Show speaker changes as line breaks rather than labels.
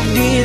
hidup